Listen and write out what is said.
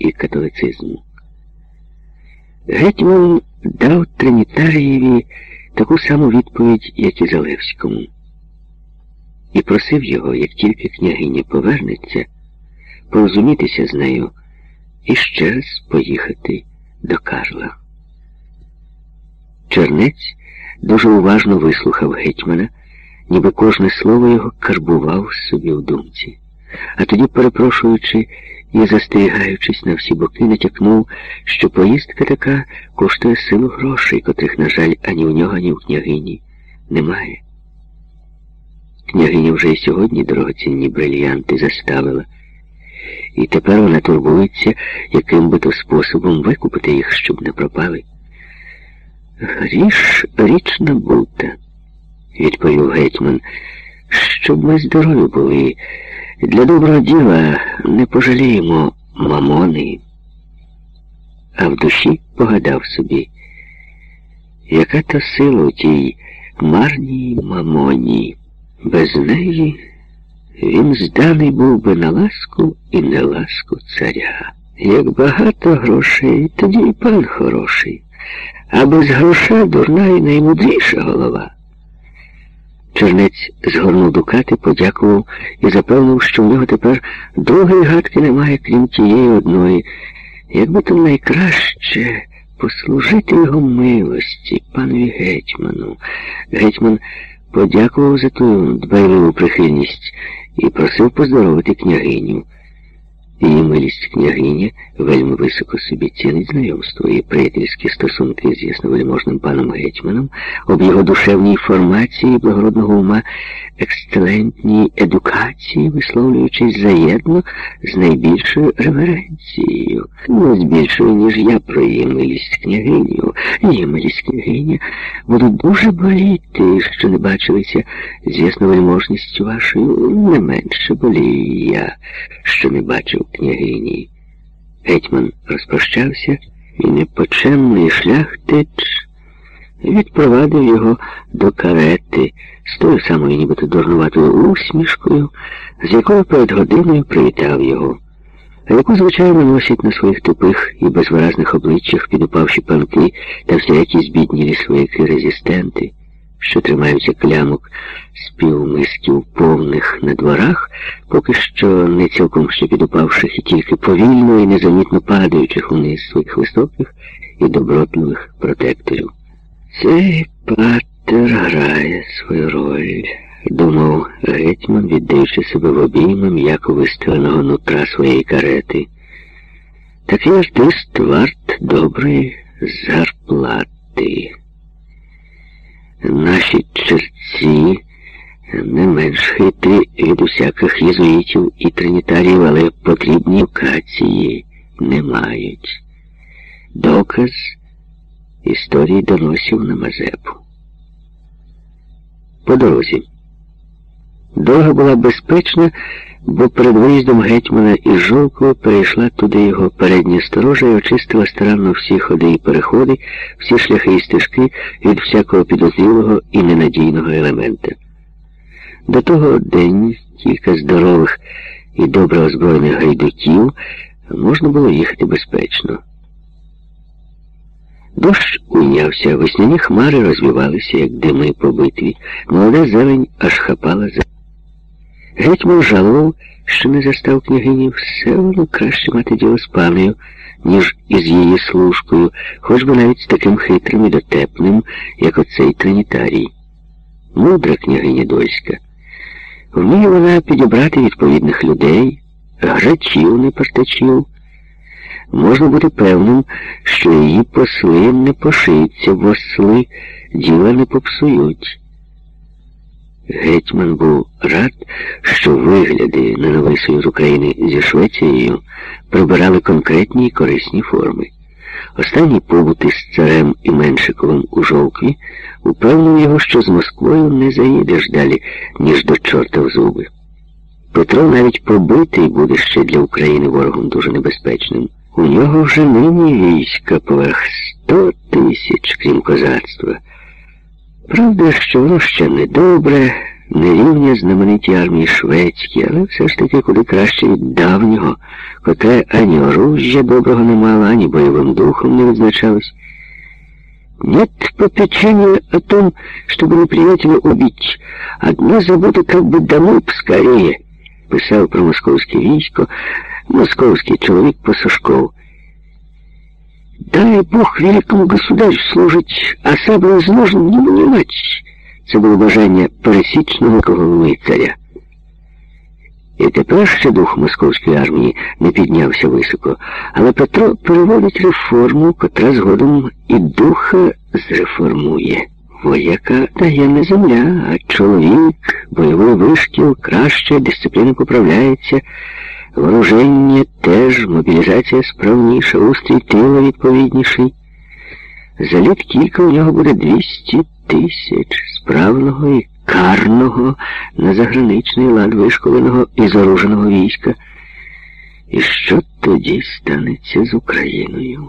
і католицизму. Гетьман дав Тринітарієві таку саму відповідь, як і Залевському, і просив його, як тільки княгиня повернеться, порозумітися з нею і ще раз поїхати до Карла. Чернець дуже уважно вислухав гетьмана, ніби кожне слово його карбував собі в думці, а тоді, перепрошуючи і, застерігаючись на всі боки, натякнув, що поїздка така коштує силу грошей, котрих, на жаль, ані у нього, ані в княгині немає. Княгиня вже й сьогодні дорогоцінні брильянти заставила, і тепер вона турбується, яким би то способом викупити їх, щоб не пропали. Річ річ набута, відповів гетьман, щоб ми здорові були. Для доброго діла не пожаліємо мамони. А в душі погадав собі, яка то сила у тій марній мамоні. Без неї він зданий був би на ласку і на ласку царя. Як багато грошей, тоді і пан хороший, а без гроша дурна і наймудріша голова. Чернець згорнув дукати, подякував і запевнив, що в нього тепер другої гадки немає, крім тієї одної. Якби то найкраще послужити його милості, панові гетьману. Гетьман подякував за ту дбайливу прихильність і просив поздоровити княгиню. Її милість княгиня вельми високо собі цінить знайомство і приятельські стосунки з ясновельможним паном гетьманом, об його душевній формації благородного ума, ексцелентній едукації, висловлюючись заєдно з найбільшою реверенцією, не з більшою, ніж я про її милість княгиню. Її милість княгиня будуть дуже боліти, що не бачилися з ясновельможністю вашою, не менше болію я, що не бачив княгині. Гетьман розпрощався і непочемний шляхтич відпровадив його до карети з тою самою нібито дурнуватою усмішкою, з якою перед годиною привітав його, яку, звичайно, носять на своїх тупих і безвиразних обличчях підупавші панки та всілякі збіднілі свояки резистенти що тримаються клямок з півмисків повних на дворах, поки що не цілком ще підупавших і тільки повільно і незамітно падаючих униз своїх високих і добротливих протекторів. Цей патер грає свою роль, думав гетьман, віддаючи себе в обійми м'яко виставленого нутра своєї карети. Такий артист варт доброї зарплати. Наші черці не менш хитрі від усяких єзуїтів і тринітарів, але потрібні локації не мають. Доказ історії доносів на Мазепу. По дорозі. Дорога була безпечна, бо перед виїздом гетьмана із Жовкова перейшла туди його передня сторожа і очистила старанно всі ходи і переходи, всі шляхи і стежки від всякого підозрілого і ненадійного елемента. До того день кілька здорових і добре озброєних гайдуків можна було їхати безпечно. Дощ уйнявся, весняні хмари розвивалися, як дими по битві, молода зелень аж хапала за. Гетьман жалував, що не застав княгині все воно краще мати діло з паною, ніж із її служкою, хоч би навіть з таким хитрим і дотепним, як оцей тринітарій. Мудра княгиня Дольська. Вміє вона підібрати відповідних людей, грачів, не партачів. Можна бути певним, що її посли не пошиються, в осли діла не попсують. Гетьман був рад, що вигляди на новий союз України зі Швецією прибирали конкретні і корисні форми. Останні побути з царем і Меншиковим у Жовкві упевнив його, що з Москвою не заїдеш далі, ніж до чорта в зуби. Петро навіть побитий буде ще для України ворогом дуже небезпечним. У нього вже нині війська поверх сто тисяч, крім козацтва. Правда, що воно ще не добре, не рівня знаменитій армії шведській, але все ж таки куди краще від давнього, котре ані оружжя доброго не мало, ані бойовим духом не відзначалось. Нет попечения о том, чтобы неприятеля убить. Одно забуто как бы домой поскорее, писав про московське військо, московський чоловік Пасашков. Дай Бог великому государю служить, а саблю из ножен не вынимать. Це було бажання пересічного царя. І тепер ще дух московської армії не піднявся високо, але Петро переводить реформу, котра згодом і духа зреформує. Вояка дає не земля, а чоловік, бойовий вишкіл, краще, дисципліна поправляється, вооруження теж, мобілізація справніша, устрій тила відповідніший. За літ кілька у нього буде 200 тисяч справного і карного на заграничний лад вишколеного і заруженого війська. І що тоді станеться з Україною?